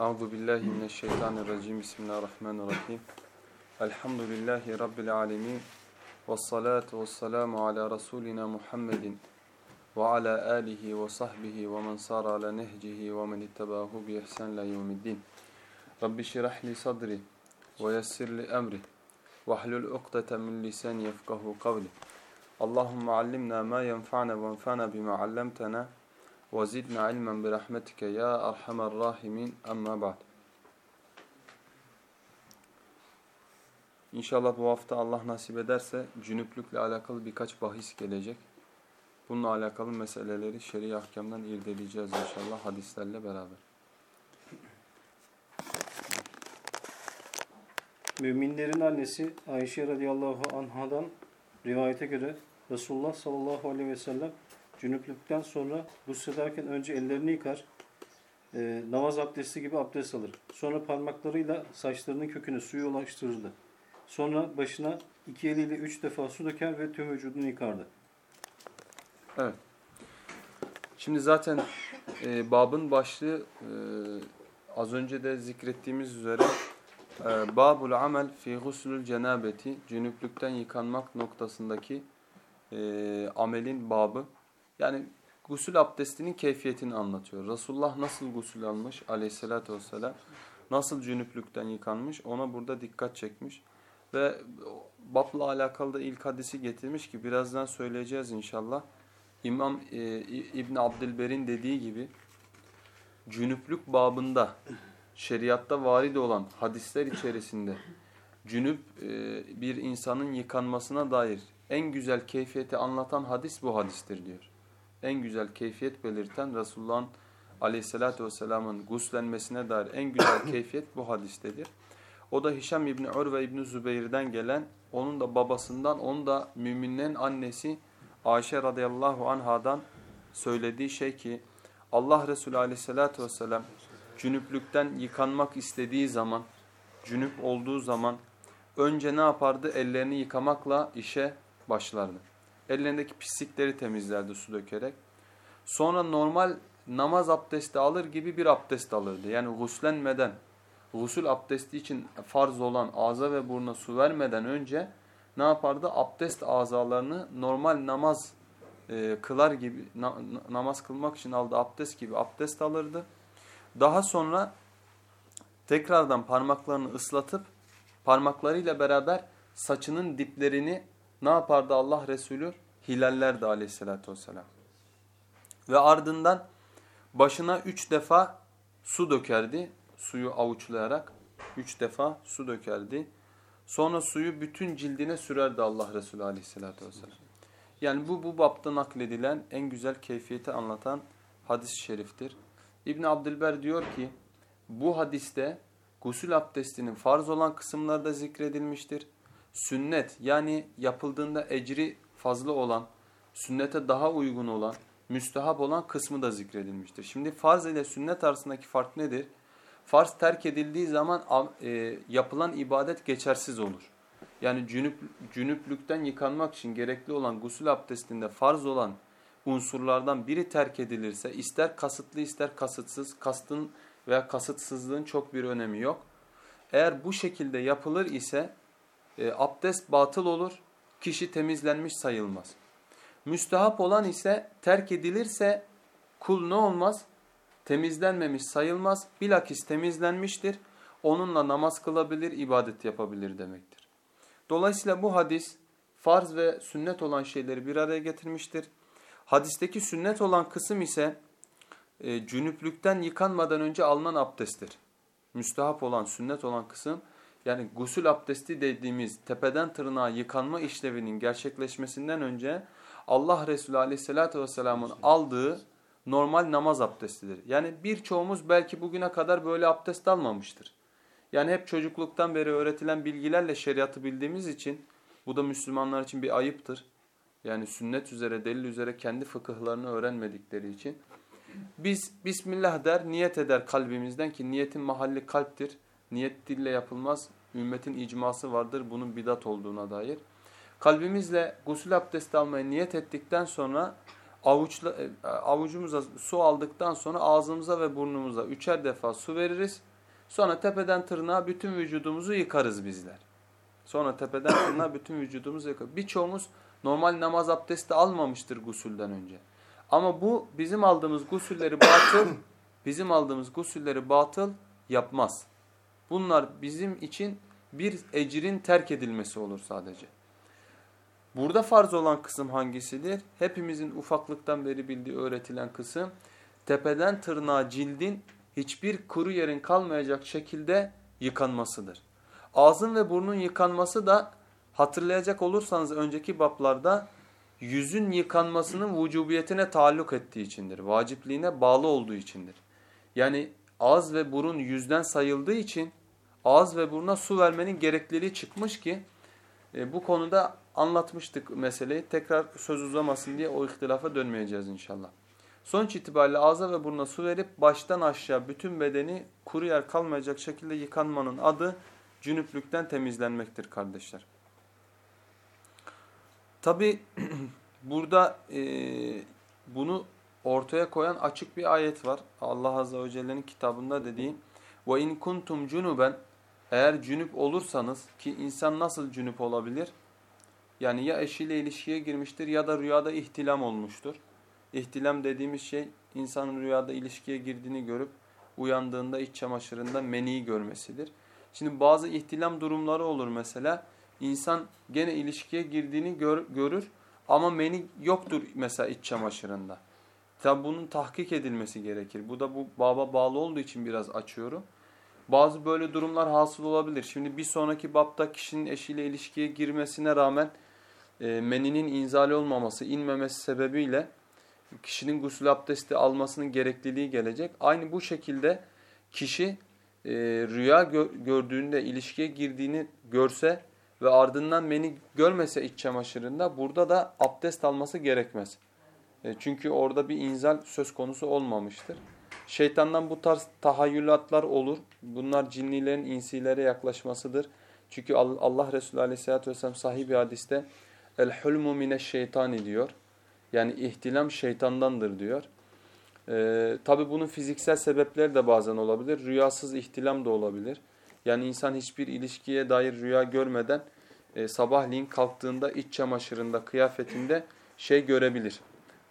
Euzu billahi mineşşeytanirracim. Bismillahirrahmanirrahim. Elhamdülillahi rabbil alamin. Ves salatu vesselamu ala rasulina Muhammedin ve ala alihi ve sahbihi ve men sara ala nehcihi ve men ittabahu bi ihsan ila yevmiddin. Rabbi şrah li sadri ve yessir li emri ve hlul ukdeten min lisani yefkahu kavli. Allahumme allimna ma yenfa'na ve enfa'na bima 'allamtana ve zidna ilmen bi rahmetike ya erhamer rahimin amma ba'd. İnşallah bu hafta Allah nasip ederse cünüplükle alakalı birkaç bahis gelecek. Bununla alakalı meseleleri şer'i ahkamdan irdeleyeceğiz inşallah hadislerle beraber. Müminlerin annesi Ayşe radıyallahu anhadan rivayete göre Resulullah sallallahu aleyhi ve sellem cünüplükten sonra guslederken önce ellerini yıkar, e, namaz abdesti gibi abdest alır. Sonra parmaklarıyla saçlarının köküne suyu ulaştırırdı. Sonra başına iki eliyle üç defa su döker ve tüm vücudunu yıkardı. Evet. Şimdi zaten e, babın başlığı e, az önce de zikrettiğimiz üzere e, Babul amel fi guslül cenabeti cünüplükten yıkanmak noktasındaki e, amelin babı. Yani gusül abdestinin keyfiyetini anlatıyor. Resulullah nasıl gusül almış aleyhissalatü vesselam, nasıl cünüplükten yıkanmış ona burada dikkat çekmiş. Ve babla alakalı da ilk hadisi getirmiş ki birazdan söyleyeceğiz inşallah. İmam e, İbn Abdülber'in dediği gibi cünüplük babında şeriatta varid olan hadisler içerisinde cünüp e, bir insanın yıkanmasına dair en güzel keyfiyeti anlatan hadis bu hadistir diyor en güzel keyfiyet belirten Resulullah'ın aleyhissalatü vesselamın guslenmesine dair en güzel keyfiyet bu hadistedir. O da Hişam İbni Urve İbni Zübeyir'den gelen, onun da babasından, onun da müminlerin annesi Ayşe radıyallahu anhadan söylediği şey ki Allah Resulü aleyhissalatü vesselam cünüplükten yıkanmak istediği zaman, cünüp olduğu zaman önce ne yapardı? Ellerini yıkamakla işe başlardı ellerindeki pislikleri temizlerdi su dökerek. Sonra normal namaz abdesti alır gibi bir abdest alırdı. Yani guslenmeden, gusül abdesti için farz olan ağza ve buruna su vermeden önce ne yapardı? Abdest azalarını normal namaz e, kılar gibi, na, namaz kılmak için aldığı abdest gibi abdest alırdı. Daha sonra tekrardan parmaklarını ıslatıp parmaklarıyla beraber saçının diplerini ne yapardı Allah Resulü? Hilallerdi aleyhissalatü vesselam. Ve ardından başına üç defa su dökerdi. Suyu avuçlayarak üç defa su dökerdi. Sonra suyu bütün cildine sürerdi Allah Resulü aleyhissalatü vesselam. Yani bu bu bapta nakledilen en güzel keyfiyeti anlatan hadis-i şeriftir. İbn Abdülber diyor ki bu hadiste gusül abdestinin farz olan kısımları da zikredilmiştir sünnet yani yapıldığında ecri fazla olan, sünnete daha uygun olan, müstehap olan kısmı da zikredilmiştir. Şimdi farz ile sünnet arasındaki fark nedir? Farz terk edildiği zaman e, yapılan ibadet geçersiz olur. Yani cünüp, cünüplükten yıkanmak için gerekli olan gusül abdestinde farz olan unsurlardan biri terk edilirse ister kasıtlı ister kasıtsız, kastın veya kasıtsızlığın çok bir önemi yok. Eğer bu şekilde yapılır ise e, abdest batıl olur, kişi temizlenmiş sayılmaz. Müstehap olan ise terk edilirse kul ne olmaz? Temizlenmemiş sayılmaz, bilakis temizlenmiştir. Onunla namaz kılabilir, ibadet yapabilir demektir. Dolayısıyla bu hadis farz ve sünnet olan şeyleri bir araya getirmiştir. Hadisteki sünnet olan kısım ise e, cünüplükten yıkanmadan önce alınan abdesttir. Müstehap olan, sünnet olan kısım yani gusül abdesti dediğimiz tepeden tırnağa yıkanma işlevinin gerçekleşmesinden önce Allah Resulü aleyhissalatü vesselamın aldığı normal namaz abdestidir. Yani birçoğumuz belki bugüne kadar böyle abdest almamıştır. Yani hep çocukluktan beri öğretilen bilgilerle şeriatı bildiğimiz için bu da Müslümanlar için bir ayıptır. Yani sünnet üzere, delil üzere kendi fıkıhlarını öğrenmedikleri için. Biz Bismillah der, niyet eder kalbimizden ki niyetin mahalli kalptir. Niyet dille yapılmaz. Ümmetin icması vardır bunun bidat olduğuna dair. Kalbimizle gusül abdesti almaya niyet ettikten sonra Avuçla, e, avucumuza su aldıktan sonra ağzımıza ve burnumuza üçer defa su veririz. Sonra tepeden tırnağa bütün vücudumuzu yıkarız bizler. Sonra tepeden tırnağa bütün vücudumuzu yıkarız. Birçoğumuz normal namaz abdesti almamıştır gusülden önce. Ama bu bizim aldığımız gusülleri batıl, bizim aldığımız gusülleri batıl yapmaz. Bunlar bizim için bir ecrin terk edilmesi olur sadece. Burada farz olan kısım hangisidir? Hepimizin ufaklıktan beri bildiği öğretilen kısım tepeden tırnağa cildin hiçbir kuru yerin kalmayacak şekilde yıkanmasıdır. Ağzın ve burnun yıkanması da hatırlayacak olursanız önceki bablarda yüzün yıkanmasının vücubiyetine taalluk ettiği içindir. Vacipliğine bağlı olduğu içindir. Yani ağız ve burun yüzden sayıldığı için ağız ve buruna su vermenin gerekliliği çıkmış ki e, bu konuda anlatmıştık meseleyi. Tekrar söz uzamasın diye o ihtilafa dönmeyeceğiz inşallah. Sonuç itibariyle ağza ve burnuna su verip baştan aşağı bütün bedeni kuru yer kalmayacak şekilde yıkanmanın adı cünüplükten temizlenmektir kardeşler. Tabi burada e, bunu ortaya koyan açık bir ayet var. Allah Azze ve Celle'nin kitabında dediği وَاِنْ كُنْتُمْ جُنُبًا eğer cünüp olursanız ki insan nasıl cünüp olabilir? Yani ya eşiyle ilişkiye girmiştir ya da rüyada ihtilam olmuştur. İhtilam dediğimiz şey insanın rüyada ilişkiye girdiğini görüp uyandığında iç çamaşırında meniyi görmesidir. Şimdi bazı ihtilam durumları olur mesela. İnsan gene ilişkiye girdiğini gör, görür ama meni yoktur mesela iç çamaşırında. Tabi bunun tahkik edilmesi gerekir. Bu da bu baba bağlı olduğu için biraz açıyorum. Bazı böyle durumlar hasıl olabilir. Şimdi bir sonraki bapta kişinin eşiyle ilişkiye girmesine rağmen e, meninin inzali olmaması, inmemesi sebebiyle kişinin gusül abdesti almasının gerekliliği gelecek. Aynı bu şekilde kişi e, rüya gö gördüğünde ilişkiye girdiğini görse ve ardından meni görmese iç çamaşırında burada da abdest alması gerekmez. E, çünkü orada bir inzal söz konusu olmamıştır. Şeytandan bu tarz tahayyülatlar olur. Bunlar cinnilerin insilere yaklaşmasıdır. Çünkü Allah Resulü Aleyhisselatü Vesselam sahih bir hadiste el hulmu mineşşeytani diyor. Yani ihtilam şeytandandır diyor. Ee, Tabi bunun fiziksel sebepleri de bazen olabilir. Rüyasız ihtilam da olabilir. Yani insan hiçbir ilişkiye dair rüya görmeden e, sabahleyin kalktığında iç çamaşırında, kıyafetinde şey görebilir.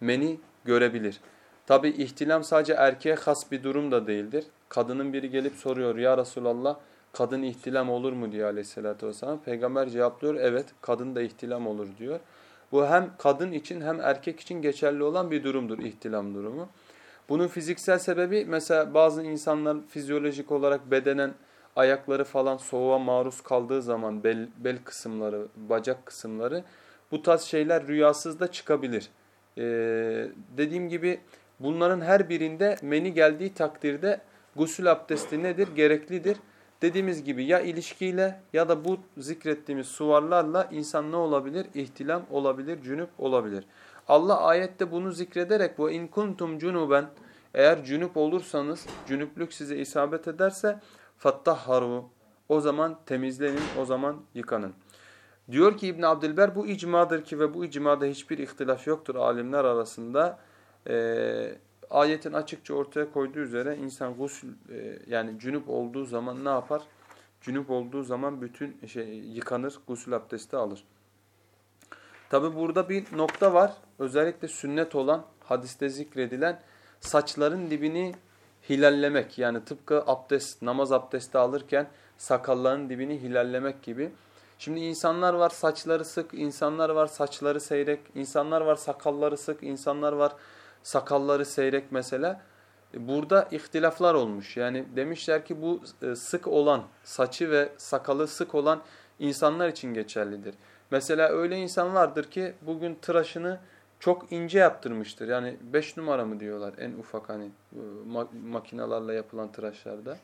Meni görebilir. Tabi ihtilam sadece erkeğe has bir durum da değildir. Kadının biri gelip soruyor ya Resulallah kadın ihtilam olur mu diyor aleyhissalatü vesselam. Peygamber cevaplıyor evet kadın da ihtilam olur diyor. Bu hem kadın için hem erkek için geçerli olan bir durumdur ihtilam durumu. Bunun fiziksel sebebi mesela bazı insanlar fizyolojik olarak bedenen ayakları falan soğuğa maruz kaldığı zaman bel, bel kısımları, bacak kısımları bu tarz şeyler rüyasız da çıkabilir. Ee, dediğim gibi bunların her birinde meni geldiği takdirde gusül abdesti nedir? Gereklidir. Dediğimiz gibi ya ilişkiyle ya da bu zikrettiğimiz suvarlarla insan ne olabilir? İhtilam olabilir, cünüp olabilir. Allah ayette bunu zikrederek bu in kuntum cunuben eğer cünüp olursanız, cünüplük size isabet ederse fattahharu o zaman temizlenin, o zaman yıkanın. Diyor ki İbn Abdülber bu icmadır ki ve bu icmada hiçbir ihtilaf yoktur alimler arasında. Ee, ayetin açıkça ortaya koyduğu üzere insan gusül e, yani cünüp olduğu zaman ne yapar? Cünüp olduğu zaman bütün şey yıkanır, gusül abdesti alır. Tabi burada bir nokta var. Özellikle sünnet olan hadiste zikredilen saçların dibini hilallemek. Yani tıpkı abdest, namaz abdesti alırken sakalların dibini hilallemek gibi. Şimdi insanlar var saçları sık, insanlar var saçları seyrek, insanlar var sakalları sık, insanlar var sakalları seyrek mesela. E, burada ihtilaflar olmuş. Yani demişler ki bu e, sık olan, saçı ve sakalı sık olan insanlar için geçerlidir. Mesela öyle insan vardır ki bugün tıraşını çok ince yaptırmıştır. Yani 5 numara mı diyorlar en ufak hani e, makinalarla yapılan tıraşlarda.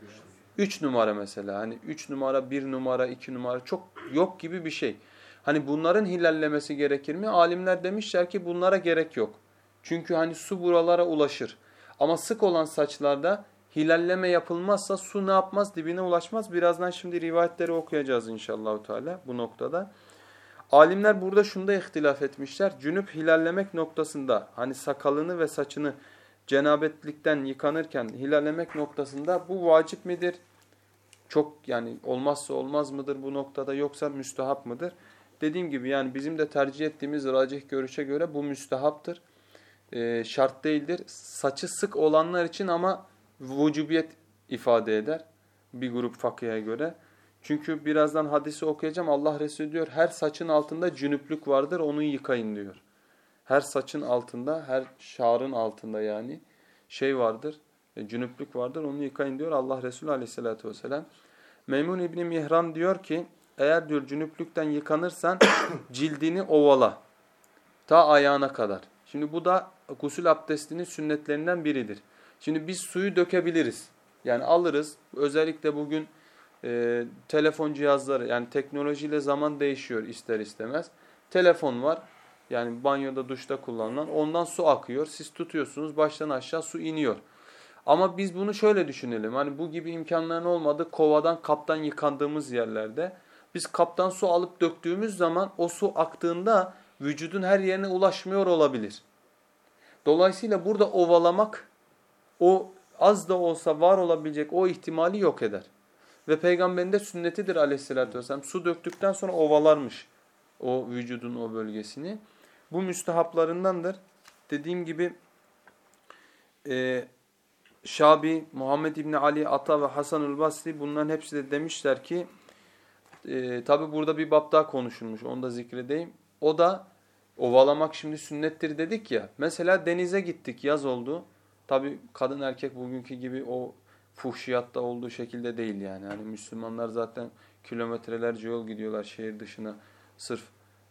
3 numara mesela hani 3 numara, 1 numara, 2 numara çok yok gibi bir şey. Hani bunların hilallemesi gerekir mi? Alimler demişler ki bunlara gerek yok. Çünkü hani su buralara ulaşır. Ama sık olan saçlarda hilalleme yapılmazsa su ne yapmaz? Dibine ulaşmaz. Birazdan şimdi rivayetleri okuyacağız inşallah Teala bu noktada. Alimler burada şunda ihtilaf etmişler. Cünüp hilallemek noktasında hani sakalını ve saçını cenabetlikten yıkanırken hilallemek noktasında bu vacip midir? Çok yani olmazsa olmaz mıdır bu noktada yoksa müstehap mıdır? Dediğim gibi yani bizim de tercih ettiğimiz racih görüşe göre bu müstehaptır. Ee, şart değildir. Saçı sık olanlar için ama vücubiyet ifade eder. Bir grup fakıya göre. Çünkü birazdan hadisi okuyacağım. Allah Resulü diyor her saçın altında cünüplük vardır onu yıkayın diyor. Her saçın altında, her şarın altında yani şey vardır, e, cünüplük vardır onu yıkayın diyor Allah Resulü aleyhissalatü vesselam. Meymun İbni Mihran diyor ki eğer diyor cünüplükten yıkanırsan cildini ovala ta ayağına kadar. Şimdi bu da gusül abdestinin sünnetlerinden biridir. Şimdi biz suyu dökebiliriz. Yani alırız. Özellikle bugün e, telefon cihazları yani teknolojiyle zaman değişiyor ister istemez. Telefon var. Yani banyoda duşta kullanılan ondan su akıyor. Siz tutuyorsunuz baştan aşağı su iniyor. Ama biz bunu şöyle düşünelim. Hani bu gibi imkanların olmadı kovadan kaptan yıkandığımız yerlerde. Biz kaptan su alıp döktüğümüz zaman o su aktığında vücudun her yerine ulaşmıyor olabilir. Dolayısıyla burada ovalamak o az da olsa var olabilecek o ihtimali yok eder. Ve peygamberin de sünnetidir aleyhissalatü vesselam. Su döktükten sonra ovalarmış o vücudun o bölgesini. Bu müstehaplarındandır. Dediğim gibi e, Şabi, Muhammed İbni Ali, Ata ve Hasanül Basri bunların hepsi de demişler ki e, tabi burada bir bab daha konuşulmuş onu da zikredeyim. O da ovalamak şimdi sünnettir dedik ya. Mesela denize gittik yaz oldu. Tabi kadın erkek bugünkü gibi o fuhşiyatta olduğu şekilde değil yani. Hani Müslümanlar zaten kilometrelerce yol gidiyorlar şehir dışına sırf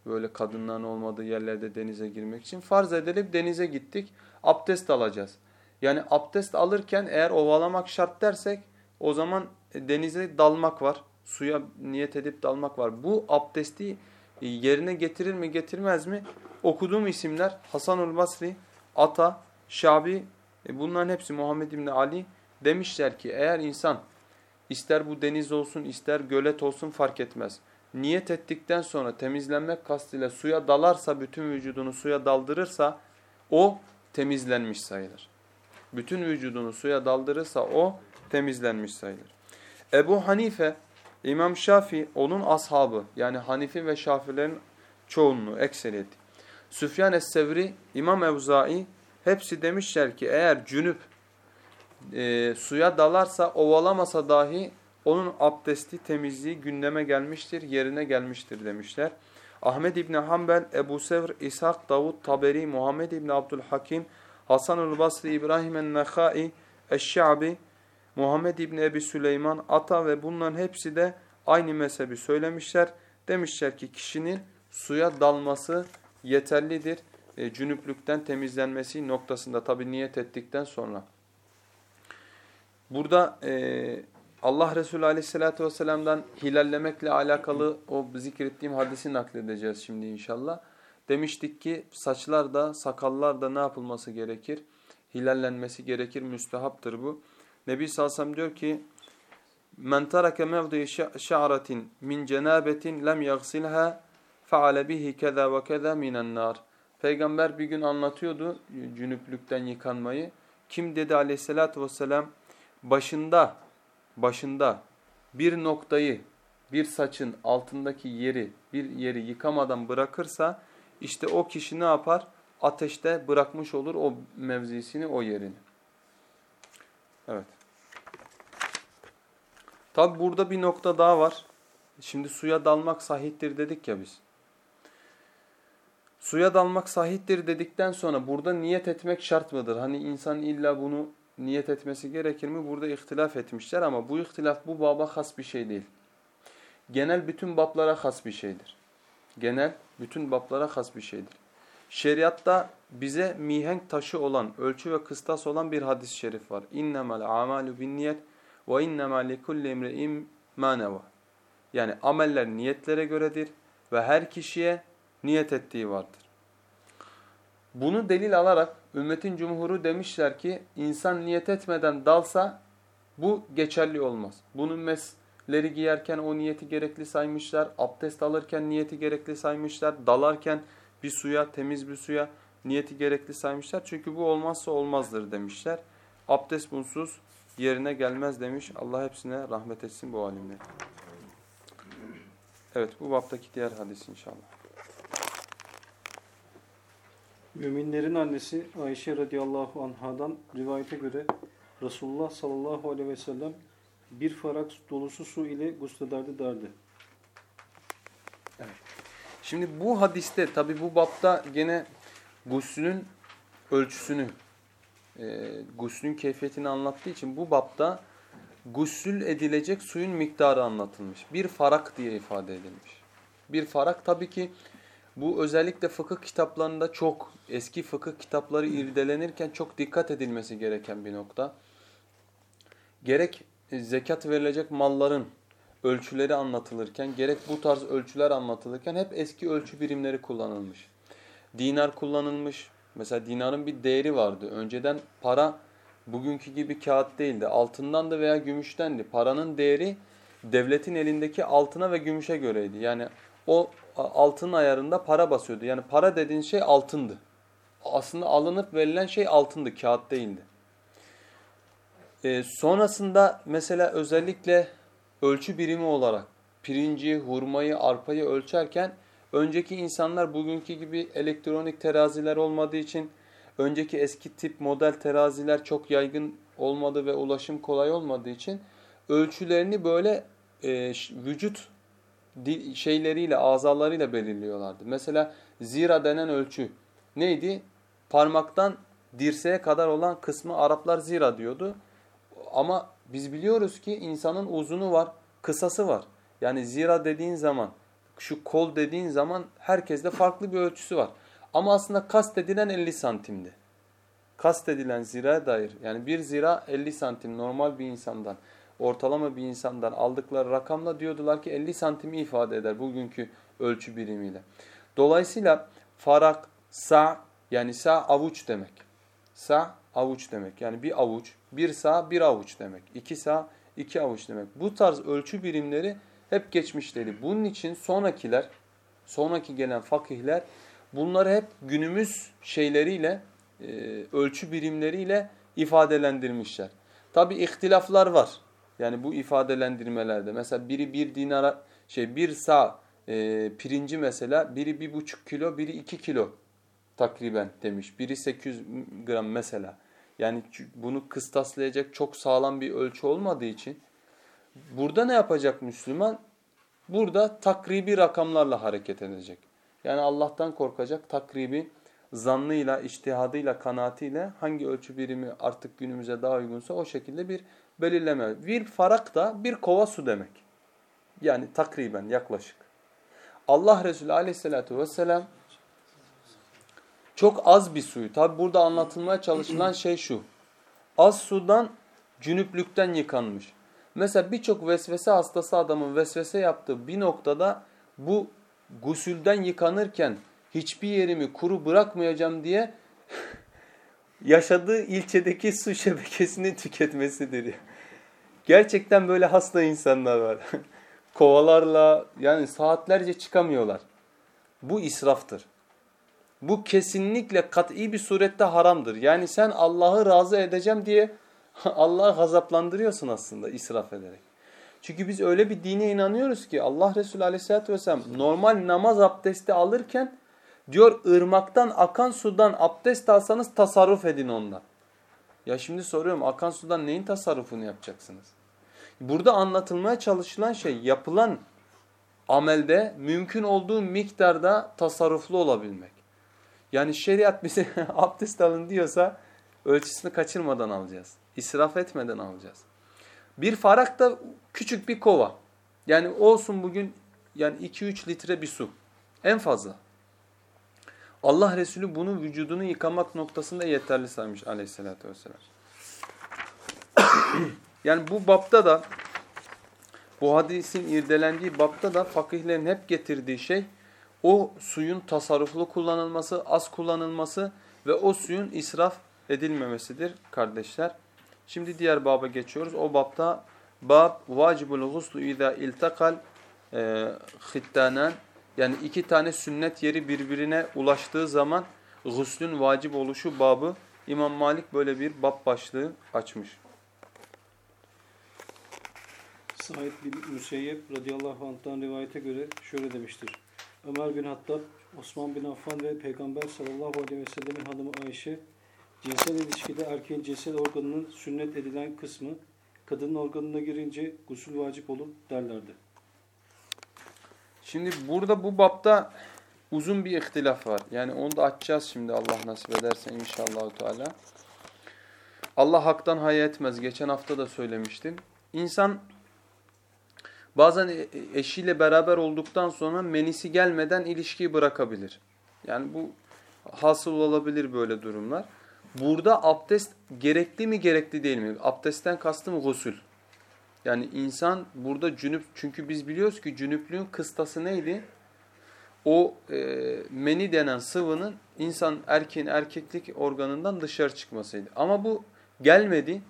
böyle kadınların olmadığı yerlerde denize girmek için. Farz edelim denize gittik abdest alacağız. Yani abdest alırken eğer ovalamak şart dersek o zaman denize dalmak var. Suya niyet edip dalmak var. Bu abdesti yerine getirir mi getirmez mi? Okuduğum isimler Hasanul Basri, Ata, Şabi e, bunların hepsi Muhammed İbni Ali demişler ki eğer insan ister bu deniz olsun ister gölet olsun fark etmez. Niyet ettikten sonra temizlenmek kastıyla suya dalarsa bütün vücudunu suya daldırırsa o temizlenmiş sayılır. Bütün vücudunu suya daldırırsa o temizlenmiş sayılır. Ebu Hanife, İmam Şafi onun ashabı yani Hanifi ve Şafilerin çoğunluğu, ekseriyeti. Süfyan Es-Sevri, İmam Evzai hepsi demişler ki eğer cünüp e, suya dalarsa ovalamasa dahi onun abdesti temizliği gündeme gelmiştir, yerine gelmiştir demişler. Ahmed İbni Hanbel, Ebu Sevr, İshak, Davud, Taberi, Muhammed İbni Abdülhakim, Hasanul Basri, İbrahim el-Nekhai, Eşşa'bi, Muhammed İbni Ebi Süleyman, Ata ve bunların hepsi de aynı mezhebi söylemişler. Demişler ki kişinin suya dalması yeterlidir. E, cünüplükten temizlenmesi noktasında tabi niyet ettikten sonra. Burada e, Allah Resulü Aleyhisselatü Vesselam'dan hilallemekle alakalı o zikrettiğim hadisi nakledeceğiz şimdi inşallah. Demiştik ki saçlar da sakallar da ne yapılması gerekir? Hilallenmesi gerekir, müstehaptır bu. Nebi Salsam diyor ki Men tereke mevdi şa'ratin min cenabetin lem yagsilha feale bihi keza ve keza minen nar. Peygamber bir gün anlatıyordu cünüplükten yıkanmayı. Kim dedi aleyhissalatü vesselam başında başında bir noktayı bir saçın altındaki yeri bir yeri yıkamadan bırakırsa işte o kişi ne yapar? Ateşte bırakmış olur o mevzisini o yerini. Evet. Tabi burada bir nokta daha var. Şimdi suya dalmak sahiptir dedik ya biz. Suya dalmak sahiptir dedikten sonra burada niyet etmek şart mıdır? Hani insan illa bunu niyet etmesi gerekir mi? Burada ihtilaf etmişler ama bu ihtilaf bu baba has bir şey değil. Genel bütün bablara has bir şeydir. Genel bütün bablara has bir şeydir. Şeriatta bize mihenk taşı olan, ölçü ve kıstas olan bir hadis-i şerif var. İnnemel amalu bin niyet ve innemel likulli imre'im ma Yani ameller niyetlere göredir ve her kişiye niyet ettiği vardır. Bunu delil alarak ümmetin cumhuru demişler ki insan niyet etmeden dalsa bu geçerli olmaz. Bunun mes giysileri giyerken o niyeti gerekli saymışlar. Abdest alırken niyeti gerekli saymışlar. Dalarken bir suya, temiz bir suya niyeti gerekli saymışlar. Çünkü bu olmazsa olmazdır demişler. Abdest bunsuz yerine gelmez demiş. Allah hepsine rahmet etsin bu alimler. Evet bu baptaki diğer hadis inşallah. Müminlerin annesi Ayşe radıyallahu anhadan rivayete göre Resulullah sallallahu aleyhi ve sellem bir farak dolusu su ile guslederdi derdi. Şimdi bu hadiste tabi bu bapta gene guslün ölçüsünü, e, guslün keyfiyetini anlattığı için bu bapta gusül edilecek suyun miktarı anlatılmış. Bir farak diye ifade edilmiş. Bir farak tabii ki bu özellikle fıkıh kitaplarında çok eski fıkıh kitapları irdelenirken çok dikkat edilmesi gereken bir nokta. Gerek zekat verilecek malların ölçüleri anlatılırken gerek bu tarz ölçüler anlatılırken hep eski ölçü birimleri kullanılmış. Dinar kullanılmış. Mesela dinarın bir değeri vardı. Önceden para bugünkü gibi kağıt değildi. Altındandı veya gümüştendi. Paranın değeri devletin elindeki altına ve gümüşe göreydi. Yani o altın ayarında para basıyordu. Yani para dediğin şey altındı. Aslında alınıp verilen şey altındı, kağıt değildi. Ee, sonrasında mesela özellikle ölçü birimi olarak pirinci, hurmayı, arpayı ölçerken önceki insanlar bugünkü gibi elektronik teraziler olmadığı için önceki eski tip model teraziler çok yaygın olmadı ve ulaşım kolay olmadığı için ölçülerini böyle e, vücut şeyleriyle, azalarıyla belirliyorlardı. Mesela zira denen ölçü neydi? Parmaktan dirseğe kadar olan kısmı Araplar zira diyordu. Ama biz biliyoruz ki insanın uzunu var, kısası var. Yani zira dediğin zaman, şu kol dediğin zaman herkeste farklı bir ölçüsü var. Ama aslında kast edilen 50 santimdi. Kast edilen zira dair yani bir zira 50 santim normal bir insandan ortalama bir insandan aldıkları rakamla diyordular ki 50 santimi ifade eder bugünkü ölçü birimiyle. Dolayısıyla farak, sa yani sa avuç demek. Sa avuç demek. Yani bir avuç, bir sa bir avuç demek. İki sa iki avuç demek. Bu tarz ölçü birimleri hep geçmişleri. Bunun için sonrakiler, sonraki gelen fakihler bunları hep günümüz şeyleriyle, e, ölçü birimleriyle ifadelendirmişler. Tabi ihtilaflar var. Yani bu ifadelendirmelerde. Mesela biri bir dinara, şey bir sa e, pirinci mesela biri bir buçuk kilo, biri iki kilo takriben demiş. Biri 800 gram mesela. Yani bunu kıstaslayacak çok sağlam bir ölçü olmadığı için burada ne yapacak Müslüman? Burada takribi rakamlarla hareket edecek. Yani Allah'tan korkacak takribi zannıyla, iştihadıyla, kanaatiyle hangi ölçü birimi artık günümüze daha uygunsa o şekilde bir belirleme. Bir farak da bir kova su demek. Yani takriben yaklaşık. Allah Resulü aleyhissalatu vesselam çok az bir suyu. Tabi burada anlatılmaya çalışılan şey şu. Az sudan cünüplükten yıkanmış. Mesela birçok vesvese hastası adamın vesvese yaptığı bir noktada bu gusülden yıkanırken hiçbir yerimi kuru bırakmayacağım diye yaşadığı ilçedeki su şebekesini tüketmesidir. Gerçekten böyle hasta insanlar var. Kovalarla yani saatlerce çıkamıyorlar. Bu israftır. Bu kesinlikle kat'i bir surette haramdır. Yani sen Allah'ı razı edeceğim diye Allah'ı gazaplandırıyorsun aslında israf ederek. Çünkü biz öyle bir dine inanıyoruz ki Allah Resulü Aleyhisselatü vesselam normal namaz abdesti alırken diyor ırmaktan akan sudan abdest alsanız tasarruf edin ondan. Ya şimdi soruyorum akan sudan neyin tasarrufunu yapacaksınız? Burada anlatılmaya çalışılan şey yapılan amelde mümkün olduğu miktarda tasarruflu olabilmek. Yani şeriat bize abdest alın diyorsa ölçüsünü kaçırmadan alacağız. İsraf etmeden alacağız. Bir farak da küçük bir kova. Yani olsun bugün yani 2-3 litre bir su. En fazla. Allah Resulü bunu vücudunu yıkamak noktasında yeterli saymış aleyhissalatü vesselam. yani bu bapta da bu hadisin irdelendiği bapta da fakihlerin hep getirdiği şey o suyun tasarruflu kullanılması, az kullanılması ve o suyun israf edilmemesidir kardeşler. Şimdi diğer baba geçiyoruz. O bapta Bab vacibul guslu iza iltakal e, hittanen yani iki tane sünnet yeri birbirine ulaştığı zaman guslün vacip oluşu babı İmam Malik böyle bir bab başlığı açmış. Said bin Müseyyep radıyallahu anh'tan rivayete göre şöyle demiştir. Ömer bin Hattab, Osman bin Affan ve Peygamber sallallahu aleyhi ve sellemin hanımı Ayşe, cinsel ilişkide erkeğin cinsel organının sünnet edilen kısmı, kadının organına girince gusül vacip olur derlerdi. Şimdi burada bu bapta uzun bir ihtilaf var. Yani onu da açacağız şimdi Allah nasip ederse inşallah Teala. Allah haktan hayal etmez. Geçen hafta da söylemiştim. İnsan bazen e- eşiyle beraber olduktan sonra menisi gelmeden ilişkiyi bırakabilir. Yani bu hasıl olabilir böyle durumlar. Burada abdest gerekli mi gerekli değil mi? Abdestten kastım gusül. Yani insan burada cünüp çünkü biz biliyoruz ki cünüplüğün kıstası neydi? O e, meni denen sıvının insan erkeğin erkeklik organından dışarı çıkmasıydı. Ama bu gelmedi.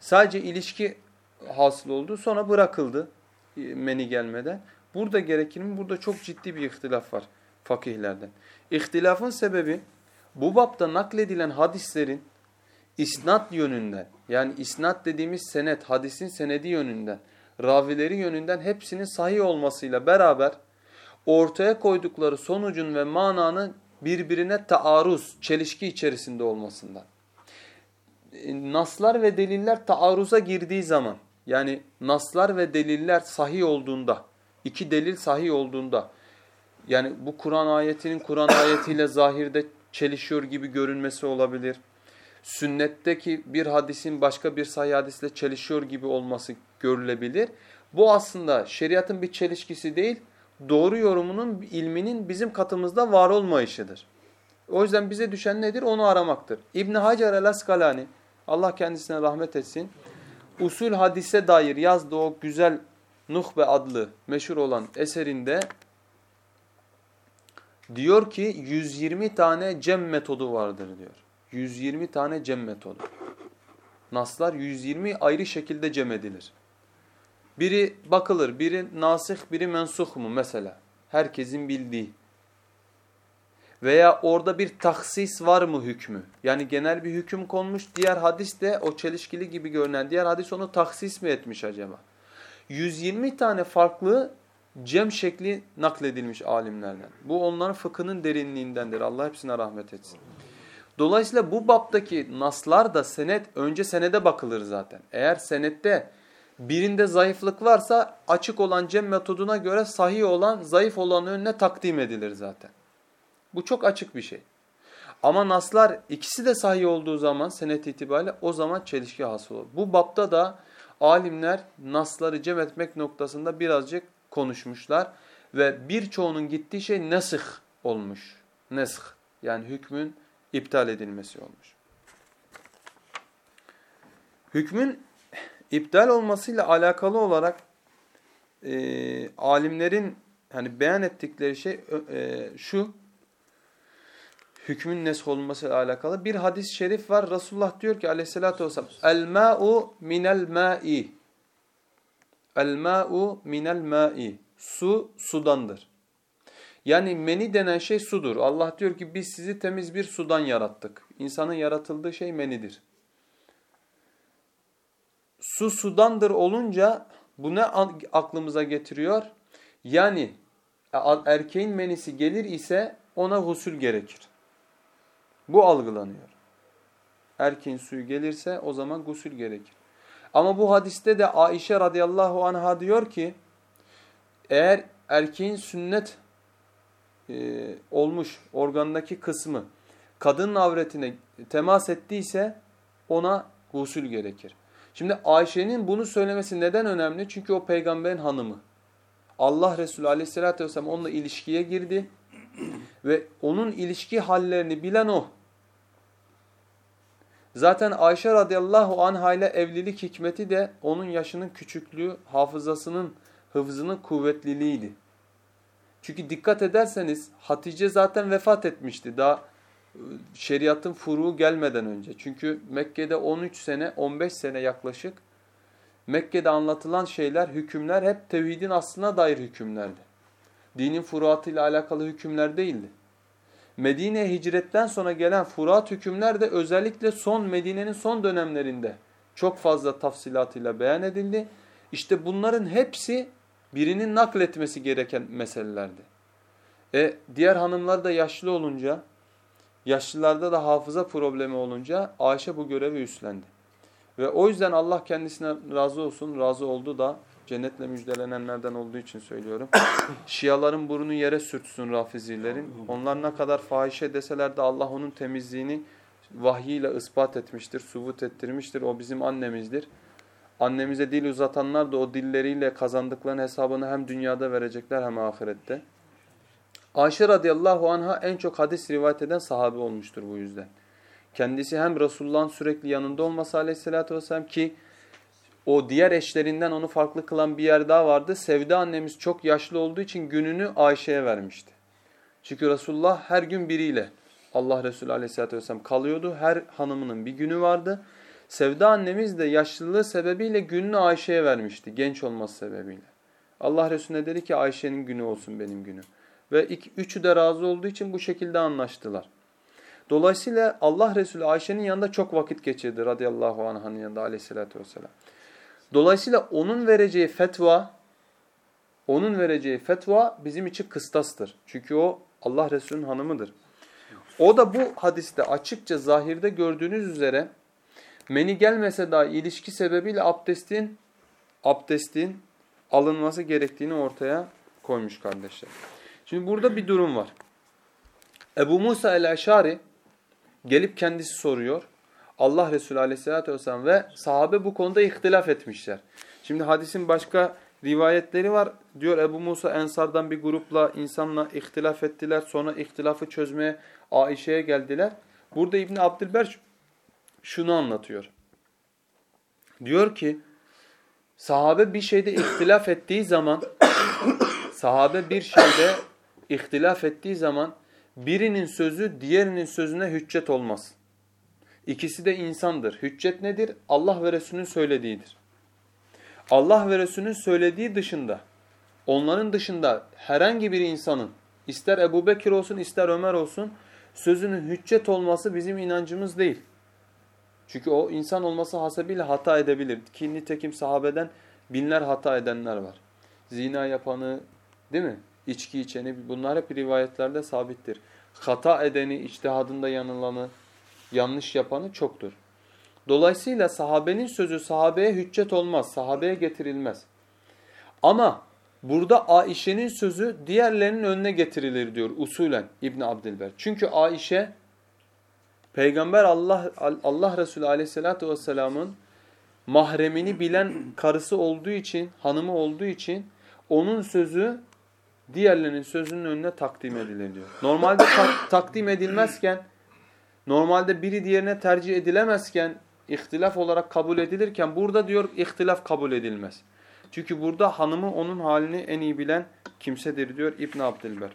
Sadece ilişki hasıl oldu. Sonra bırakıldı e, meni gelmeden. Burada gerekir mi? Burada çok ciddi bir ihtilaf var fakihlerden. İhtilafın sebebi bu bapta nakledilen hadislerin isnat yönünden yani isnat dediğimiz senet hadisin senedi yönünden ravileri yönünden hepsinin sahih olmasıyla beraber ortaya koydukları sonucun ve mananın birbirine taarruz, çelişki içerisinde olmasından. E, naslar ve deliller taarruza girdiği zaman yani naslar ve deliller sahih olduğunda, iki delil sahih olduğunda yani bu Kur'an ayetinin Kur'an ayetiyle zahirde çelişiyor gibi görünmesi olabilir. Sünnetteki bir hadisin başka bir sahih hadisle çelişiyor gibi olması görülebilir. Bu aslında şeriatın bir çelişkisi değil, doğru yorumunun, ilminin bizim katımızda var olmayışıdır. O yüzden bize düşen nedir? Onu aramaktır. İbn Hacer el-Askalani, Allah kendisine rahmet etsin, usul hadise dair yazdığı o güzel Nuhbe adlı meşhur olan eserinde diyor ki 120 tane cem metodu vardır diyor. 120 tane cem metodu. Naslar 120 ayrı şekilde cem edilir. Biri bakılır, biri nasih, biri mensuh mu mesela? Herkesin bildiği. Veya orada bir taksis var mı hükmü? Yani genel bir hüküm konmuş, diğer hadis de o çelişkili gibi görünen diğer hadis onu taksis mi etmiş acaba? 120 tane farklı cem şekli nakledilmiş alimlerden. Bu onların fıkhının derinliğindendir. Allah hepsine rahmet etsin. Dolayısıyla bu baptaki naslar da senet, önce senede bakılır zaten. Eğer senette birinde zayıflık varsa açık olan cem metoduna göre sahih olan zayıf olan önüne takdim edilir zaten. Bu çok açık bir şey. Ama naslar ikisi de sahih olduğu zaman senet itibariyle o zaman çelişki hasıl olur. Bu bapta da alimler nasları cem etmek noktasında birazcık konuşmuşlar ve birçoğunun gittiği şey nesih olmuş. Nesih yani hükmün iptal edilmesi olmuş. Hükmün iptal olmasıyla alakalı olarak e, alimlerin hani beyan ettikleri şey e, şu hükmün nesk olmasıyla alakalı bir hadis-i şerif var. Resulullah diyor ki aleyhissalatü vesselam el ma'u minel ma'i el ma'u minel ma'i su sudandır. Yani meni denen şey sudur. Allah diyor ki biz sizi temiz bir sudan yarattık. İnsanın yaratıldığı şey menidir. Su sudandır olunca bu ne aklımıza getiriyor? Yani erkeğin menisi gelir ise ona husul gerekir. Bu algılanıyor. Erkeğin suyu gelirse o zaman gusül gerekir. Ama bu hadiste de Aişe radıyallahu anha diyor ki eğer erkeğin sünnet e, olmuş organdaki kısmı kadının avretine temas ettiyse ona gusül gerekir. Şimdi Ayşe'nin bunu söylemesi neden önemli? Çünkü o peygamberin hanımı. Allah Resulü aleyhissalatü vesselam onunla ilişkiye girdi ve onun ilişki hallerini bilen o. Zaten Ayşe radıyallahu anha ile evlilik hikmeti de onun yaşının küçüklüğü, hafızasının, hıfzının kuvvetliliğiydi. Çünkü dikkat ederseniz Hatice zaten vefat etmişti daha ıı, şeriatın furuğu gelmeden önce. Çünkü Mekke'de 13 sene, 15 sene yaklaşık Mekke'de anlatılan şeyler, hükümler hep tevhidin aslına dair hükümlerdi. Dinin furuatıyla alakalı hükümler değildi. Medine'ye hicretten sonra gelen furuat hükümler de özellikle son Medine'nin son dönemlerinde çok fazla tafsilatıyla beyan edildi. İşte bunların hepsi birinin nakletmesi gereken meselelerdi. E diğer hanımlar da yaşlı olunca, yaşlılarda da hafıza problemi olunca Ayşe bu görevi üstlendi. Ve o yüzden Allah kendisine razı olsun, razı oldu da cennetle müjdelenenlerden olduğu için söylüyorum. Şiaların burnu yere sürtsün rafizilerin. Onlar ne kadar fahişe deseler de Allah onun temizliğini vahyiyle ispat etmiştir, subut ettirmiştir. O bizim annemizdir. Annemize dil uzatanlar da o dilleriyle kazandıklarının hesabını hem dünyada verecekler hem ahirette. Ayşe radıyallahu anha en çok hadis rivayet eden sahabe olmuştur bu yüzden. Kendisi hem Resulullah'ın sürekli yanında olması aleyhissalatü vesselam ki o diğer eşlerinden onu farklı kılan bir yer daha vardı. Sevda annemiz çok yaşlı olduğu için gününü Ayşe'ye vermişti. Çünkü Resulullah her gün biriyle Allah Resulü aleyhissalatü vesselam kalıyordu. Her hanımının bir günü vardı. Sevda annemiz de yaşlılığı sebebiyle gününü Ayşe'ye vermişti. Genç olması sebebiyle. Allah Resulüne dedi ki Ayşe'nin günü olsun benim günüm. Ve iki, üçü de razı olduğu için bu şekilde anlaştılar. Dolayısıyla Allah Resulü Ayşe'nin yanında çok vakit geçirdi radıyallahu anh'ın yanında aleyhissalatü vesselam. Dolayısıyla onun vereceği fetva, onun vereceği fetva bizim için kıstastır. Çünkü o Allah Resulü'nün hanımıdır. O da bu hadiste açıkça zahirde gördüğünüz üzere meni gelmese daha ilişki sebebiyle abdestin abdestin alınması gerektiğini ortaya koymuş kardeşler. Şimdi burada bir durum var. Ebu Musa el-Eşari gelip kendisi soruyor. Allah Resulü aleyhissalatü vesselam ve sahabe bu konuda ihtilaf etmişler. Şimdi hadisin başka rivayetleri var. Diyor Ebu Musa Ensar'dan bir grupla insanla ihtilaf ettiler. Sonra ihtilafı çözmeye Aişe'ye geldiler. Burada İbn Abdülber şunu anlatıyor. Diyor ki sahabe bir şeyde ihtilaf ettiği zaman sahabe bir şeyde ihtilaf ettiği zaman birinin sözü diğerinin sözüne hüccet olmaz. İkisi de insandır. Hüccet nedir? Allah ve Resulünün söylediğidir. Allah ve Resulünün söylediği dışında, onların dışında herhangi bir insanın, ister Ebu Bekir olsun ister Ömer olsun, sözünün hüccet olması bizim inancımız değil. Çünkü o insan olması hasebiyle hata edebilir. Ki nitekim sahabeden binler hata edenler var. Zina yapanı değil mi? İçki içeni bunlar hep rivayetlerde sabittir. Hata edeni, içtihadında yanılanı, yanlış yapanı çoktur. Dolayısıyla sahabenin sözü sahabeye hüccet olmaz, sahabeye getirilmez. Ama burada Aişe'nin sözü diğerlerinin önüne getirilir diyor usulen İbn Abdülber. Çünkü Aişe Peygamber Allah Allah Resulü Aleyhisselatü vesselam'ın mahremini bilen karısı olduğu için, hanımı olduğu için onun sözü diğerlerinin sözünün önüne takdim edilir diyor. Normalde tak takdim edilmezken Normalde biri diğerine tercih edilemezken, ihtilaf olarak kabul edilirken burada diyor ihtilaf kabul edilmez. Çünkü burada hanımı onun halini en iyi bilen kimsedir diyor İbn Abdülber.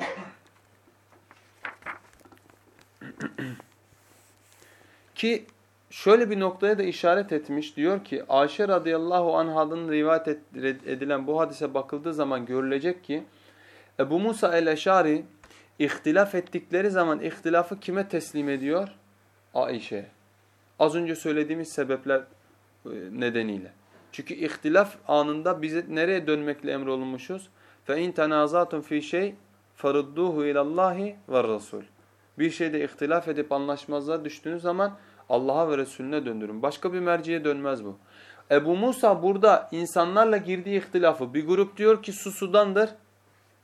Ki şöyle bir noktaya da işaret etmiş. Diyor ki Ayşe radıyallahu anh'ın rivayet edilen bu hadise bakıldığı zaman görülecek ki Ebu Musa el-Eşari ihtilaf ettikleri zaman ihtilafı kime teslim ediyor? Aişe. Az önce söylediğimiz sebepler e, nedeniyle. Çünkü ihtilaf anında bize nereye dönmekle emrolunmuşuz? فَاِنْ تَنَازَاتٌ ف۪ي şey فَرُدُّوهُ اِلَى اللّٰهِ وَالرَّسُولِ Bir şeyde ihtilaf edip anlaşmazlığa düştüğünüz zaman Allah'a ve Resulüne döndürün. Başka bir merciye dönmez bu. Ebu Musa burada insanlarla girdiği ihtilafı bir grup diyor ki su sudandır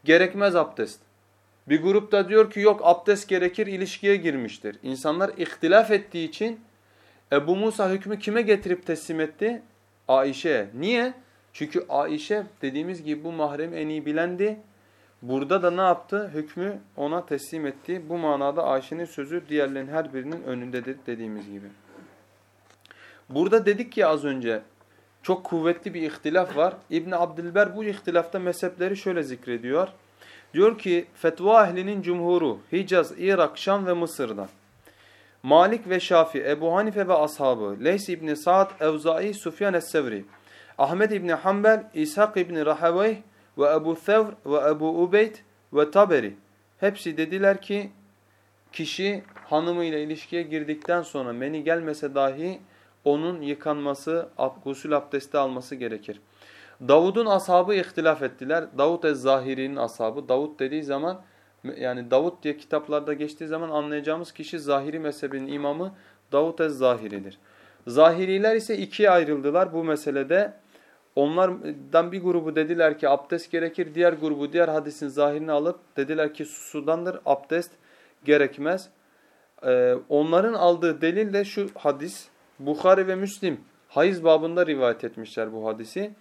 gerekmez abdest. Bir grupta diyor ki yok abdest gerekir ilişkiye girmiştir. İnsanlar ihtilaf ettiği için Ebu Musa hükmü kime getirip teslim etti? Aişe'ye. Niye? Çünkü Aişe dediğimiz gibi bu mahrem en iyi bilendi. Burada da ne yaptı? Hükmü ona teslim etti. Bu manada Ayşe'nin sözü diğerlerinin her birinin önündedir dediğimiz gibi. Burada dedik ki az önce çok kuvvetli bir ihtilaf var. İbn Abdülber bu ihtilafta mezhepleri şöyle zikrediyor. Diyor ki fetva ehlinin cumhuru Hicaz, Irak, Şam ve Mısır'dan. Malik ve Şafi, Ebu Hanife ve ashabı, Leys İbni Sa'd, Evzai, Sufyan es-Sevri, Ahmed İbni Hanbel, İshak İbni Rahaveyh ve Ebu Thevr ve Ebu Ubeyd ve Taberi. Hepsi dediler ki kişi hanımıyla ilişkiye girdikten sonra meni gelmese dahi onun yıkanması, gusül abdesti alması gerekir. Davud'un ashabı ihtilaf ettiler. Davud ez-Zahiri'nin ashabı. Davud dediği zaman yani Davud diye kitaplarda geçtiği zaman anlayacağımız kişi Zahiri mezhebinin imamı Davud ez-Zahiri'dir. Zahiriler ise ikiye ayrıldılar bu meselede. Onlardan bir grubu dediler ki abdest gerekir. Diğer grubu diğer hadisin zahirini alıp dediler ki sudandır abdest gerekmez. Ee, onların aldığı delil de şu hadis. Bukhari ve Müslim hayız babında rivayet etmişler bu hadisi.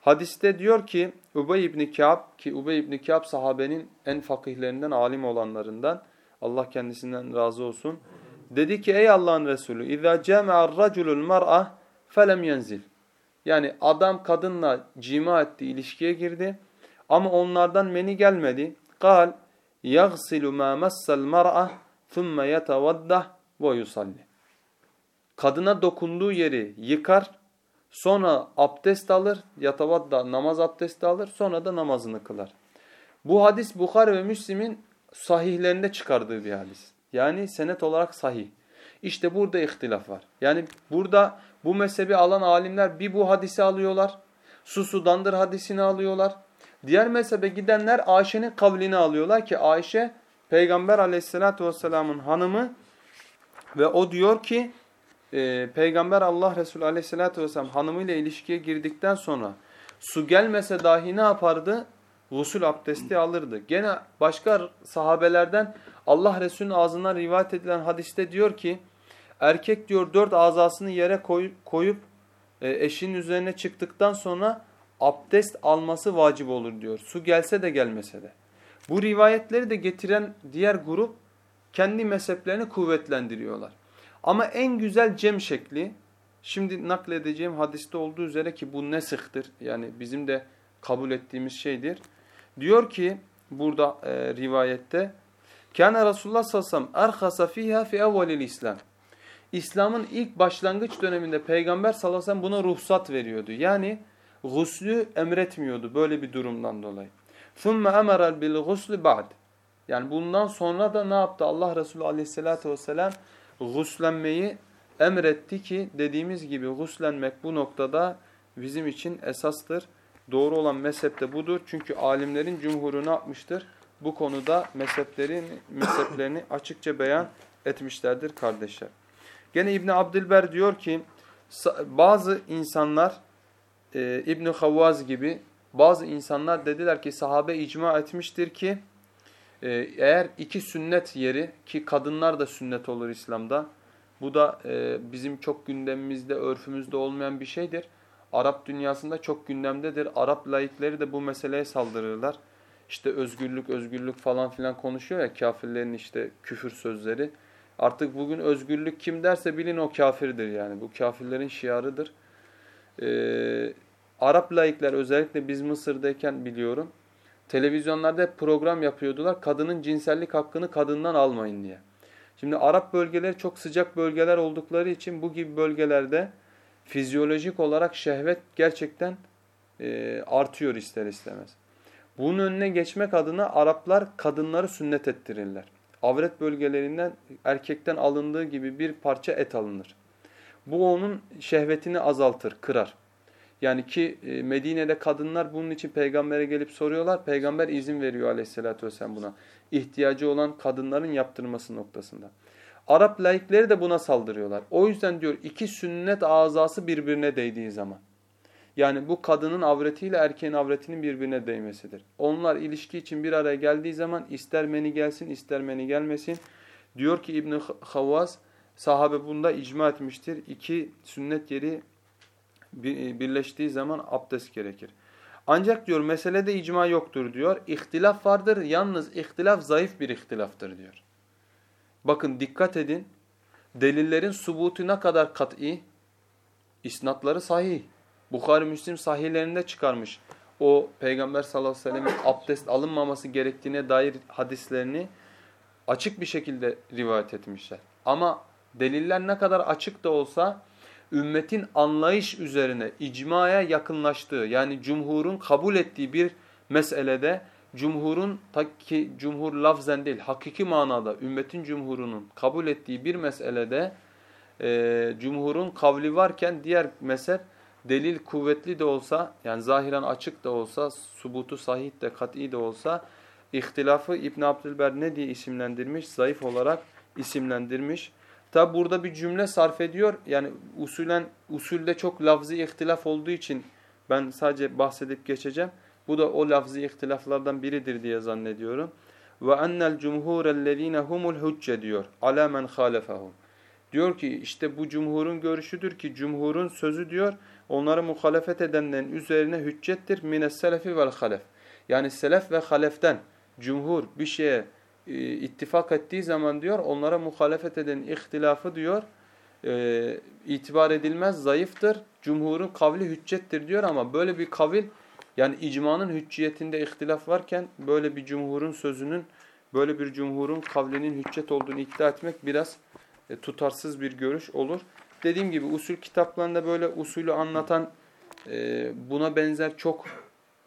Hadiste diyor ki Ubey ibn Ka'b ki Ubey ibn Ka'b sahabenin en fakihlerinden, alim olanlarından. Allah kendisinden razı olsun. Dedi ki ey Allah'ın Resulü اِذَا جَمَعَ الرَّجُلُ الْمَرْأَ فَلَمْ يَنْزِلْ Yani adam kadınla cima etti, ilişkiye girdi ama onlardan meni gelmedi. قال يَغْسِلُ مَا مَسَّ الْمَرْأَ ثُمَّ يَتَوَدَّهُ وَيُصَلِّ Kadına dokunduğu yeri yıkar, sonra abdest alır, yatavadda namaz abdesti alır, sonra da namazını kılar. Bu hadis Bukhari ve Müslim'in sahihlerinde çıkardığı bir hadis. Yani senet olarak sahih. İşte burada ihtilaf var. Yani burada bu mezhebi alan alimler bir bu hadisi alıyorlar. Su sudandır hadisini alıyorlar. Diğer mezhebe gidenler Ayşe'nin kavlini alıyorlar ki Ayşe Peygamber aleyhissalatü vesselamın hanımı ve o diyor ki e, Peygamber Allah Resulü aleyhissalatü vesselam hanımıyla ilişkiye girdikten sonra su gelmese dahi ne yapardı? Gusül abdesti alırdı. Gene başka sahabelerden Allah Resulü'nün ağzından rivayet edilen hadiste diyor ki erkek diyor dört azasını yere koy, koyup e, eşinin üzerine çıktıktan sonra abdest alması vacip olur diyor. Su gelse de gelmese de. Bu rivayetleri de getiren diğer grup kendi mezheplerini kuvvetlendiriyorlar. Ama en güzel cem şekli şimdi nakledeceğim hadiste olduğu üzere ki bu nesihtir. Yani bizim de kabul ettiğimiz şeydir. Diyor ki burada e, rivayette Kâne Resulullah sallallahu aleyhi ve sellem erhasa fîhâ fi evvelil İslam. İslam'ın ilk başlangıç döneminde Peygamber sallallahu aleyhi ve sellem buna ruhsat veriyordu. Yani guslü emretmiyordu böyle bir durumdan dolayı. ثُمَّ اَمَرَ بِالْغُسْلِ بَعْدِ Yani bundan sonra da ne yaptı? Allah Resulü aleyhissalatü vesselam guslenmeyi emretti ki dediğimiz gibi guslenmek bu noktada bizim için esastır. Doğru olan mezhep de budur. Çünkü alimlerin cumhuru ne yapmıştır? Bu konuda mezheplerini, mezheplerini açıkça beyan etmişlerdir kardeşler. Gene İbni Abdülber diyor ki bazı insanlar e, İbni Havvaz gibi bazı insanlar dediler ki sahabe icma etmiştir ki eğer iki sünnet yeri ki kadınlar da sünnet olur İslam'da bu da e, bizim çok gündemimizde örfümüzde olmayan bir şeydir. Arap dünyasında çok gündemdedir. Arap laikleri de bu meseleye saldırırlar. İşte özgürlük özgürlük falan filan konuşuyor ya kafirlerin işte küfür sözleri. Artık bugün özgürlük kim derse bilin o kafirdir yani. Bu kafirlerin şiarıdır. Ee, Arap laikler özellikle biz Mısır'dayken biliyorum. Televizyonlarda program yapıyordular. Kadının cinsellik hakkını kadından almayın diye. Şimdi Arap bölgeleri çok sıcak bölgeler oldukları için bu gibi bölgelerde fizyolojik olarak şehvet gerçekten e, artıyor ister istemez. Bunun önüne geçmek adına Araplar kadınları sünnet ettirirler. Avret bölgelerinden erkekten alındığı gibi bir parça et alınır. Bu onun şehvetini azaltır, kırar. Yani ki e, Medine'de kadınlar bunun için peygambere gelip soruyorlar. Peygamber izin veriyor aleyhissalatü vesselam buna. İhtiyacı olan kadınların yaptırması noktasında. Arap laikleri de buna saldırıyorlar. O yüzden diyor iki sünnet azası birbirine değdiği zaman. Yani bu kadının avretiyle erkeğin avretinin birbirine değmesidir. Onlar ilişki için bir araya geldiği zaman ister meni gelsin ister meni gelmesin. Diyor ki İbn Havvaz sahabe bunda icma etmiştir. İki sünnet yeri birleştiği zaman abdest gerekir. Ancak diyor meselede icma yoktur diyor. İhtilaf vardır. Yalnız ihtilaf zayıf bir ihtilaftır diyor. Bakın dikkat edin. Delillerin subutu ne kadar kat'i? İsnatları sahih. Bukhari Müslim sahihlerinde çıkarmış. O Peygamber sallallahu aleyhi ve sellem'in abdest alınmaması gerektiğine dair hadislerini açık bir şekilde rivayet etmişler. Ama deliller ne kadar açık da olsa ümmetin anlayış üzerine icmaya yakınlaştığı yani cumhurun kabul ettiği bir meselede cumhurun ki cumhur lafzen değil hakiki manada ümmetin cumhurunun kabul ettiği bir meselede e, cumhurun kavli varken diğer mezhep delil kuvvetli de olsa yani zahiren açık da olsa subutu sahih de kat'i de olsa ihtilafı İbn Abdülber ne diye isimlendirmiş? Zayıf olarak isimlendirmiş. Tabi burada bir cümle sarf ediyor. Yani usulen usulde çok lafzi ihtilaf olduğu için ben sadece bahsedip geçeceğim. Bu da o lafzi ihtilaflardan biridir diye zannediyorum. Ve ennel cumhurellezine humul hucce diyor. Ala men halefahum. Diyor ki işte bu cumhurun görüşüdür ki cumhurun sözü diyor onları muhalefet edenlerin üzerine hüccettir mines selefi vel halef. Yani selef ve haleften cumhur bir şeye e, ittifak ettiği zaman diyor onlara muhalefet eden ihtilafı diyor e, itibar edilmez zayıftır. Cumhurun kavli hüccettir diyor ama böyle bir kavil yani icmanın hücciyetinde ihtilaf varken böyle bir cumhurun sözünün böyle bir cumhurun kavlinin hüccet olduğunu iddia etmek biraz e, tutarsız bir görüş olur. Dediğim gibi usul kitaplarında böyle usulü anlatan e, buna benzer çok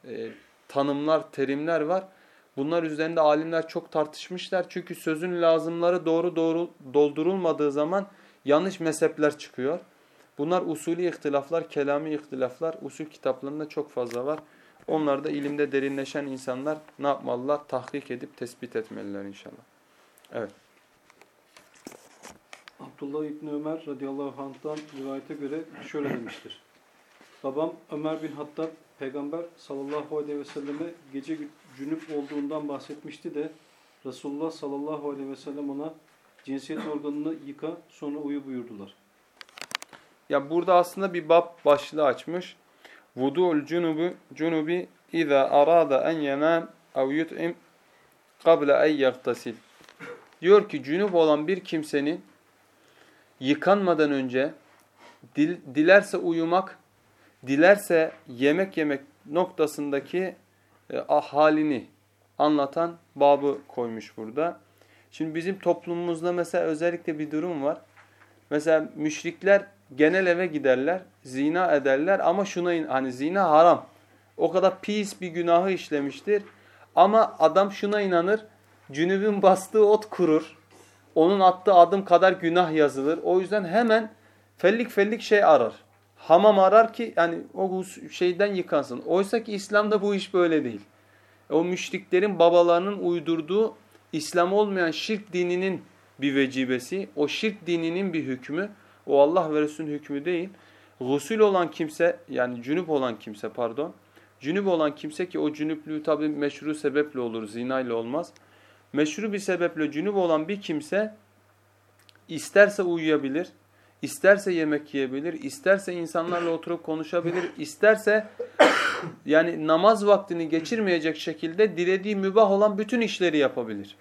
e, tanımlar, terimler var. Bunlar üzerinde alimler çok tartışmışlar. Çünkü sözün lazımları doğru doğru doldurulmadığı zaman yanlış mezhepler çıkıyor. Bunlar usulü ihtilaflar, kelami ihtilaflar usul kitaplarında çok fazla var. Onlar da ilimde derinleşen insanlar ne yapmalılar? Tahkik edip tespit etmeliler inşallah. Evet. Abdullah İbni Ömer radıyallahu anh'tan rivayete göre şöyle demiştir. Babam Ömer bin Hattab peygamber sallallahu aleyhi ve selleme gece cünüp olduğundan bahsetmişti de Resulullah sallallahu aleyhi ve sellem ona cinsiyet organını yıka sonra uyu buyurdular. Ya burada aslında bir bab başlığı açmış. Vudu'ul cunubu cunubi iza arada en yenam ev yut'im qabla en yagtasil. Diyor ki cünüp olan bir kimsenin yıkanmadan önce dil, dilerse uyumak, dilerse yemek yemek noktasındaki e, halini anlatan babı koymuş burada. Şimdi bizim toplumumuzda mesela özellikle bir durum var. Mesela müşrikler genel eve giderler, zina ederler ama şuna hani zina haram. O kadar pis bir günahı işlemiştir. Ama adam şuna inanır, cünübün bastığı ot kurur. Onun attığı adım kadar günah yazılır. O yüzden hemen fellik fellik şey arar. Hamam arar ki yani o şeyden yıkansın. Oysa ki İslam'da bu iş böyle değil. O müşriklerin babalarının uydurduğu İslam olmayan şirk dininin bir vecibesi, o şirk dininin bir hükmü, o Allah ve Resulün hükmü değil. Gusül olan kimse yani cünüp olan kimse pardon. Cünüp olan kimse ki o cünüplüğü tabi meşru sebeple olur, zina olmaz. Meşru bir sebeple cünüp olan bir kimse isterse uyuyabilir, isterse yemek yiyebilir, isterse insanlarla oturup konuşabilir, isterse yani namaz vaktini geçirmeyecek şekilde dilediği mübah olan bütün işleri yapabilir.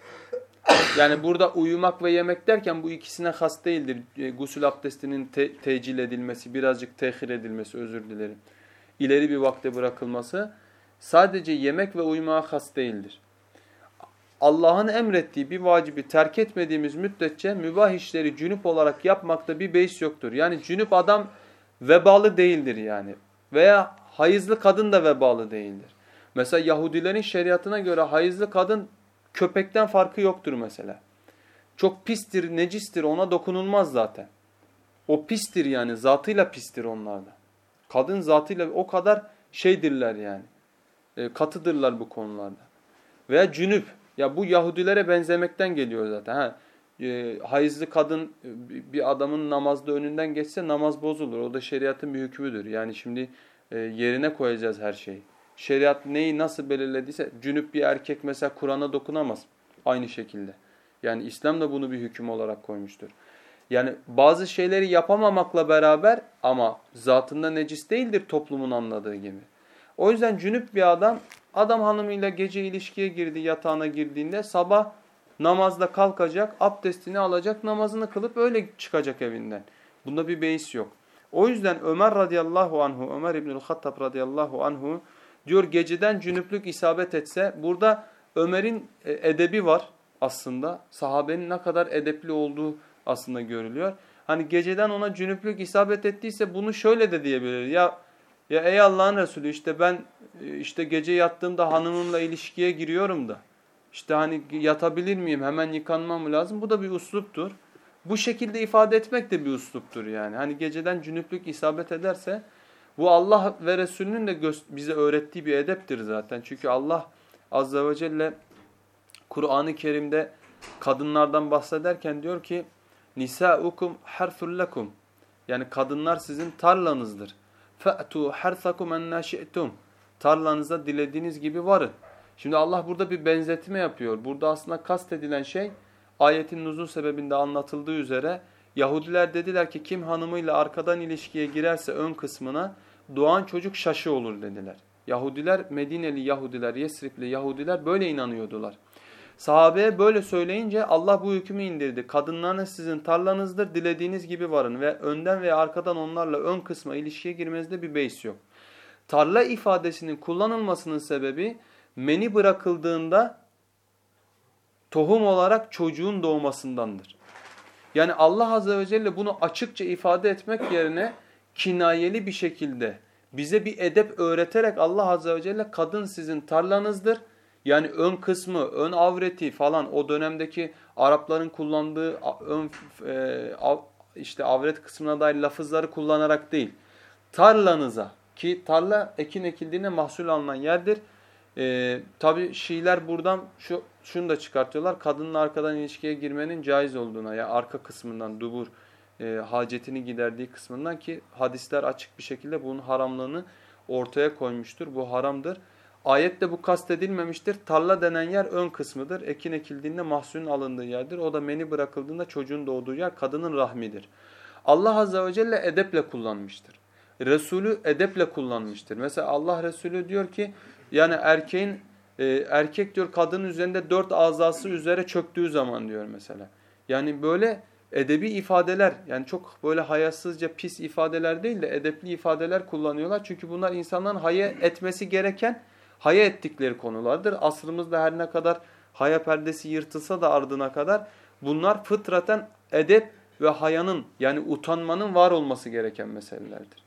Yani burada uyumak ve yemek derken bu ikisine has değildir. E, gusül abdestinin te tecil edilmesi, birazcık tehir edilmesi özür dilerim. İleri bir vakte bırakılması sadece yemek ve uyumaya has değildir. Allah'ın emrettiği bir vacibi terk etmediğimiz müddetçe mübah işleri cünüp olarak yapmakta bir beis yoktur. Yani cünüp adam vebalı değildir yani. Veya hayızlı kadın da vebalı değildir. Mesela Yahudilerin şeriatına göre hayızlı kadın köpekten farkı yoktur mesela. Çok pistir, necistir ona dokunulmaz zaten. O pistir yani zatıyla pistir onlarda. Kadın zatıyla o kadar şeydirler yani. E, katıdırlar bu konularda. Veya cünüp. Ya bu Yahudilere benzemekten geliyor zaten. Ha, e, hayızlı kadın bir adamın namazda önünden geçse namaz bozulur. O da şeriatın bir hükmüdür. Yani şimdi e, yerine koyacağız her şeyi. Şeriat neyi nasıl belirlediyse cünüp bir erkek mesela Kur'an'a dokunamaz aynı şekilde. Yani İslam da bunu bir hüküm olarak koymuştur. Yani bazı şeyleri yapamamakla beraber ama zatında necis değildir toplumun anladığı gibi. O yüzden cünüp bir adam adam hanımıyla gece ilişkiye girdi yatağına girdiğinde sabah namazda kalkacak, abdestini alacak, namazını kılıp öyle çıkacak evinden. Bunda bir beis yok. O yüzden Ömer radıyallahu anhu, Ömer İbnül Hattab radıyallahu anhu diyor geceden cünüplük isabet etse burada Ömer'in e, edebi var aslında. Sahabenin ne kadar edepli olduğu aslında görülüyor. Hani geceden ona cünüplük isabet ettiyse bunu şöyle de diyebilir. Ya ya ey Allah'ın Resulü işte ben e, işte gece yattığımda hanımımla ilişkiye giriyorum da işte hani yatabilir miyim hemen yıkanmam lazım? Bu da bir usluptur. Bu şekilde ifade etmek de bir usluptur yani. Hani geceden cünüplük isabet ederse bu Allah ve Resulünün de bize öğrettiği bir edeptir zaten. Çünkü Allah Azze ve Celle Kur'an-ı Kerim'de kadınlardan bahsederken diyor ki Nisaukum harfun lekum. Yani kadınlar sizin tarlanızdır. Fa'tu harsakum en şi'tum. Tarlanıza dilediğiniz gibi varın. Şimdi Allah burada bir benzetme yapıyor. Burada aslında kastedilen şey ayetin nuzul sebebinde anlatıldığı üzere Yahudiler dediler ki kim hanımıyla arkadan ilişkiye girerse ön kısmına doğan çocuk şaşı olur dediler. Yahudiler, Medineli Yahudiler, Yesribli Yahudiler böyle inanıyordular. Sahabeye böyle söyleyince Allah bu hükmü indirdi. Kadınlarınız sizin tarlanızdır, dilediğiniz gibi varın ve önden veya arkadan onlarla ön kısma ilişkiye girmenizde bir beis yok. Tarla ifadesinin kullanılmasının sebebi meni bırakıldığında tohum olarak çocuğun doğmasındandır. Yani Allah Azze ve Celle bunu açıkça ifade etmek yerine kinayeli bir şekilde bize bir edep öğreterek Allah Azze ve Celle kadın sizin tarlanızdır. Yani ön kısmı, ön avreti falan o dönemdeki Arapların kullandığı ön e, işte avret kısmına dair lafızları kullanarak değil. Tarlanıza ki tarla ekin ekildiğinde mahsul alınan yerdir. E, Tabi Şiiler buradan şu şunu da çıkartıyorlar. Kadınla arkadan ilişkiye girmenin caiz olduğuna ya yani arka kısmından dubur e, hacetini giderdiği kısmından ki hadisler açık bir şekilde bunun haramlığını ortaya koymuştur. Bu haramdır. Ayette bu kastedilmemiştir. Tarla denen yer ön kısmıdır. Ekin ekildiğinde mahsulün alındığı yerdir. O da meni bırakıldığında çocuğun doğduğu yer kadının rahmidir. Allah Azze ve Celle edeple kullanmıştır. Resulü edeple kullanmıştır. Mesela Allah Resulü diyor ki yani erkeğin e, erkek diyor kadının üzerinde dört azası üzere çöktüğü zaman diyor mesela. Yani böyle edebi ifadeler yani çok böyle hayasızca pis ifadeler değil de edepli ifadeler kullanıyorlar. Çünkü bunlar insanların haya etmesi gereken haya ettikleri konulardır. Asrımızda her ne kadar haya perdesi yırtılsa da ardına kadar bunlar fıtraten edep ve hayanın yani utanmanın var olması gereken meselelerdir.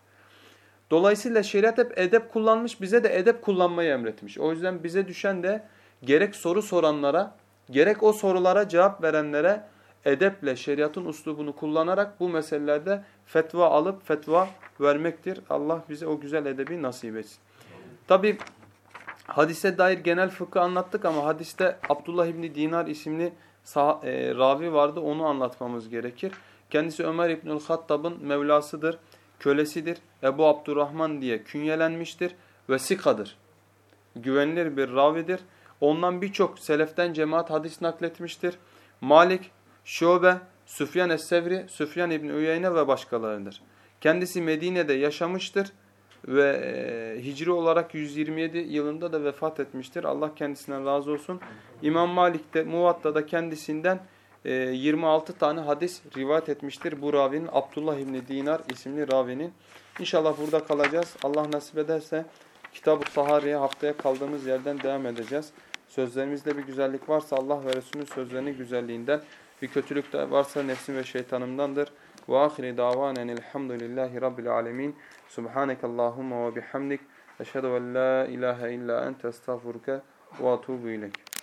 Dolayısıyla şeriat hep edep kullanmış, bize de edep kullanmayı emretmiş. O yüzden bize düşen de gerek soru soranlara, gerek o sorulara cevap verenlere edeple şeriatın uslubunu kullanarak bu meselelerde fetva alıp fetva vermektir. Allah bize o güzel edebi nasip etsin. Tabi hadise dair genel fıkı anlattık ama hadiste Abdullah İbni Dinar isimli e, ravi vardı onu anlatmamız gerekir. Kendisi Ömer İbnül Hattab'ın mevlasıdır kölesidir. Ebu Abdurrahman diye künyelenmiştir ve sikadır. Güvenilir bir ravidir. Ondan birçok seleften cemaat hadis nakletmiştir. Malik, Şube, Süfyan Es-Sevri, Süfyan İbni Üyeyne ve başkalarıdır. Kendisi Medine'de yaşamıştır ve hicri olarak 127 yılında da vefat etmiştir. Allah kendisinden razı olsun. İmam Malik de Muvatta'da kendisinden 26 ee, tane hadis rivayet etmiştir bu ravinin Abdullah İbni Dinar isimli ravinin. İnşallah burada kalacağız. Allah nasip ederse Kitab-ı Sahari'ye haftaya kaldığımız yerden devam edeceğiz. Sözlerimizde bir güzellik varsa Allah ve Resulünün sözlerinin güzelliğinden, bir kötülük de varsa nefsim ve şeytanımdandır. Ve ahiri davanen elhamdülillahi rabbil alemin. Subhanekallahumma ve bihamdik. Eşhedü en la ilahe illa ente estağfurke ve atubu ilek.